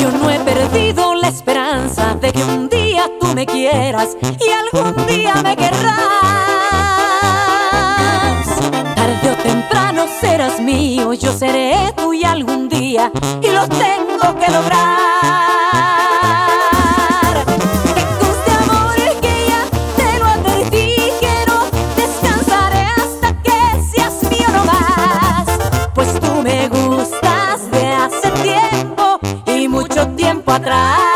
Yo no he perdido la esperanza de que un día tú me quieras y algún día me querrás. Tarde o temprano serás mío, yo seré tuya algún día y lo tengo que lograr. Mucho tiempo atrás.